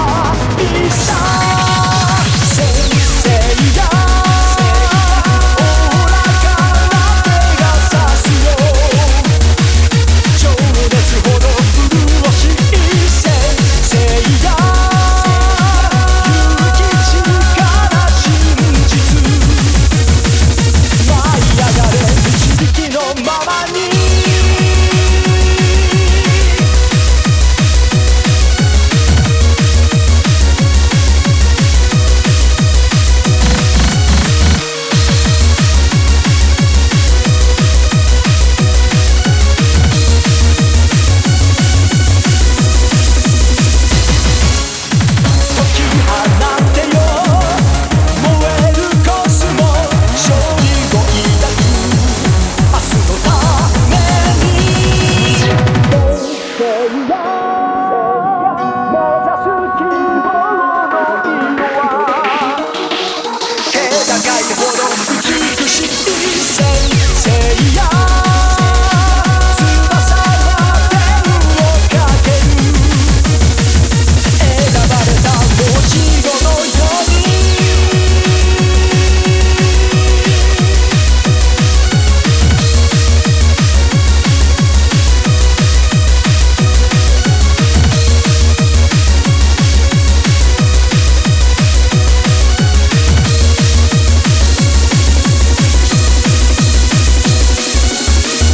bizarre, bizarre. Say, say.